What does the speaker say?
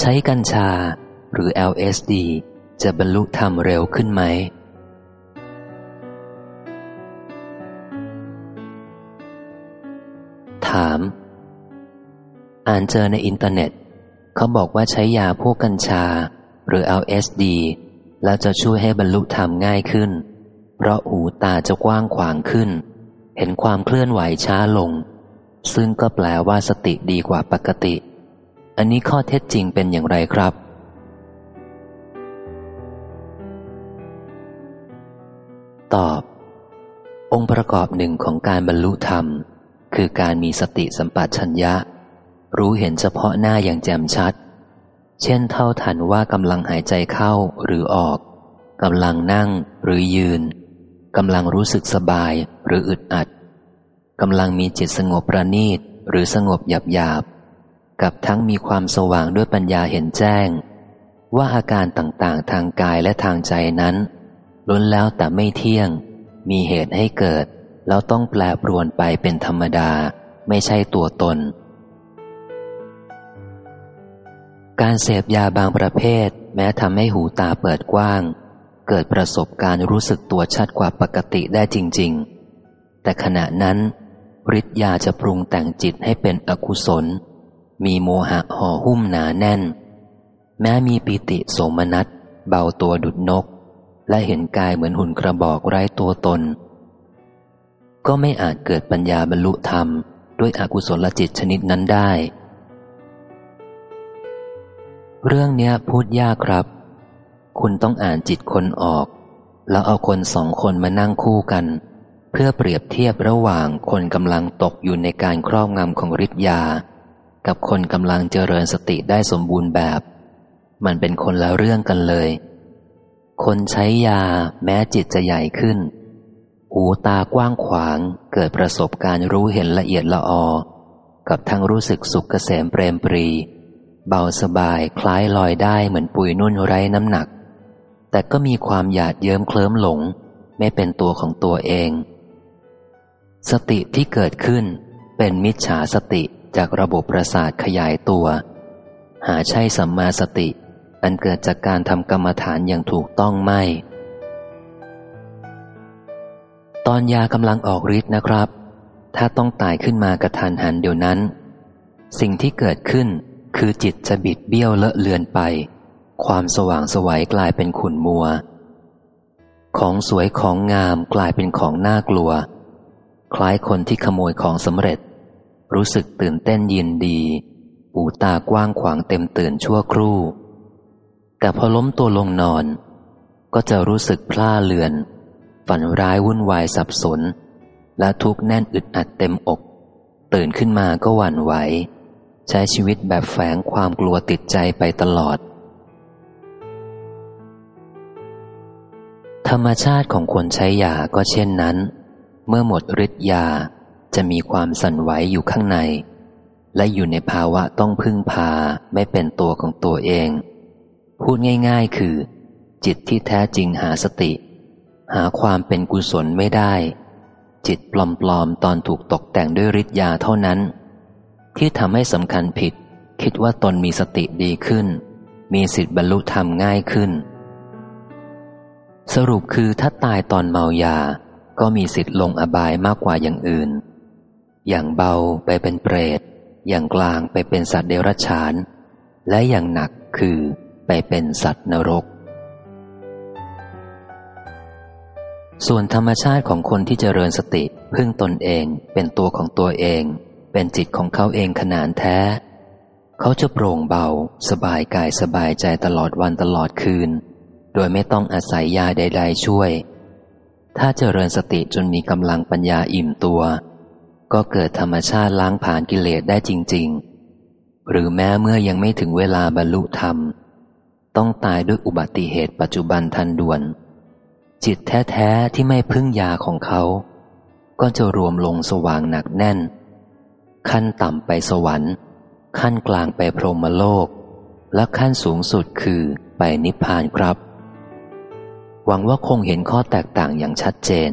ใช้กัญชาหรือ LSD จะบรรลุธรรมเร็วขึ้นไหม ถาม อ่านเจอในอินเทอร์เน็ต เขาบอกว่าใช้ยาพวกกัญชา หรือ LSD แล้วจะช่วยให้บรรลุธรรมง่ายขึ้น เพราะหูตาจะกว้างขวางขึ้น เห็นความเคลื่อนไหวช้าลง ซึ่งก็แปลว่าสติดีกว่าปกติ อันนี้ข้อเท็จจริงเป็นอย่างไรครับ ตอบ องค์ประกอบหนึ่งของการบรรลุธรรม คือการมีสติสัมปชัญญะ รู้เห็นเฉพาะหน้าอย่างแจ่มชัด เช่นเท่าทันว่ากำลังหายใจเข้าหรือออกกำลังนั่งหรือยืนกำลังรู้สึกสบายหรืออึดอัดกำลังมีจิตสงบประณีตหรือสงบหยาบหยาบ กับทั้งมีความสว่างด้วยปัญญาเห็นแจ้ง ว่าอาการต่างๆ ทางกายและทางใจนั้น ล้นแล้วแต่ไม่เที่ยง มีเหตุให้เกิด แล้วต้องแปรปรวนไปเป็นธรรมดา ไม่ใช่ตัวตน การเสพยาบางประเภท แม้ทำให้หูตาเปิดกว้าง เกิดประสบการณ์รู้สึกตัวชัดกว่าปกติได้จริง ๆ แต่ขณะนั้นฤทธิ์ยาจะปรุงแต่งจิตให้เป็นอกุศล มีโมหะห่อหุ้มหนาแน่น แม้มีปิติโสมนัสเบาตัวดุดนก และเห็นกายเหมือนหุ่นกระบอกไร้ตัวตน ก็ไม่อาจเกิดปัญญาบรรลุธรรม ด้วยอกุศลจิตชนิดนั้นได้ เรื่องเนี้ยพูดยากครับ คุณต้องอ่านจิตคนออก แล้วเอาคนสองคนมานั่งคู่กันเพื่อเปรียบเทียบระหว่างคนกำลังตกอยู่ในการครอบงำของฤทธิ์ยา กับคนกำลังเจริญสติได้สมบูรณ์แบบ มันเป็นคนละเรื่องกันเลย คนใช้ยาแม้จิตจะใหญ่ขึ้น หูตากว้างขวางเกิดประสบการณ์รู้เห็นละเอียดละออ กับทั้งรู้สึกสุขเกษมเปรมปรี เบาสบายคล้ายลอยได้เหมือนปุยนุ่นไร้น้ำหนัก แต่ก็มีความหยาดเยิ้มเคลิ้มหลง ไม่เป็นตัวของตัวเอง สติที่เกิดขึ้นเป็นมิจฉาสติ จากระบบประสาทขยายตัว หาใช่สัมมาสติ อันเกิดจากการทำกรรมฐานอย่างถูกต้องไม่ ตอนยากำลังออกฤทธิ์นะครับ ถ้าต้องตายขึ้นมากระทันหันเดี๋ยวนั้น สิ่งที่เกิดขึ้นคือจิตจะบิดเบี้ยวเลอะเลือนไป ความสว่างสวัยกลายเป็นขุนมัว ของสวยของงามกลายเป็นของน่ากลัว คล้ายคนที่ขโมยของสำเร็จ รู้สึกตื่นเต้นยินดีปูตากว้างขวางเต็มตื่นชั่วครู่ แต่พอล้มตัวลงนอน ก็จะรู้สึกพล่าเลือน ฝันร้ายวุ่นวายสับสน และทุกข์แน่นอึดอัดเต็มอก ตื่นขึ้นมาก็หวั่นไหว ใช้ชีวิตแบบแฝงความกลัวติดใจไปตลอด ธรรมชาติของคนใช้ยาก็เช่นนั้น เมื่อหมดฤทธิ์ยา จะมีความสั่นไหวอยู่ข้างใน และอยู่ในภาวะต้องพึ่งพาไม่เป็นตัวของตัวเอง พูดง่าย ๆ คือ จิตที่แท้จริงหาสติ หาความเป็นกุศลไม่ได้ จิตปลอมๆตอนถูกตกแต่งด้วยฤทธิ์ยาเท่านั้น ที่ทำให้สำคัญผิด คิดว่าตนมีสติดีขึ้น มีสิทธิบรรลุธรรมง่ายขึ้น สรุปคือถ้าตายตอนเมายาก็มีสิทธิ์ลงอบายมากกว่าอย่างอื่น อย่างเบาไปเป็นเปรต อย่างกลางไปเป็นสัตว์เดรัจฉาน และอย่างหนักคือไปเป็นสัตว์นรก ส่วนธรรมชาติของคนที่เจริญสติพึ่งตนเองเป็นตัวของตัวเอง เป็นจิตของเขาเองขนานแท้ เขาจะโปร่งเบา สบายกายสบายใจตลอดวันตลอดคืน โดยไม่ต้องอาศัยยาใด ๆ ช่วย ถ้าเจริญสติจนมีกำลังปัญญาอิ่มตัว ก็เกิดธรรมชาติล้างผ่านกิเลสได้จริง ๆ หรือแม้เมื่อยังไม่ถึงเวลาบรรลุธรรม ต้องตายด้วยอุบัติเหตุปัจจุบันทันด่วน จิตแท้ๆที่ไม่พึ่งยาของเขา ก็จะรวมลงสว่างหนักแน่น ขั้นต่ำไปสวรรค์ ขั้นกลางไปพรหมโลก และขั้นสูงสุดคือไปนิพพานครับ หวังว่าคงเห็นข้อแตกต่างอย่างชัดเจน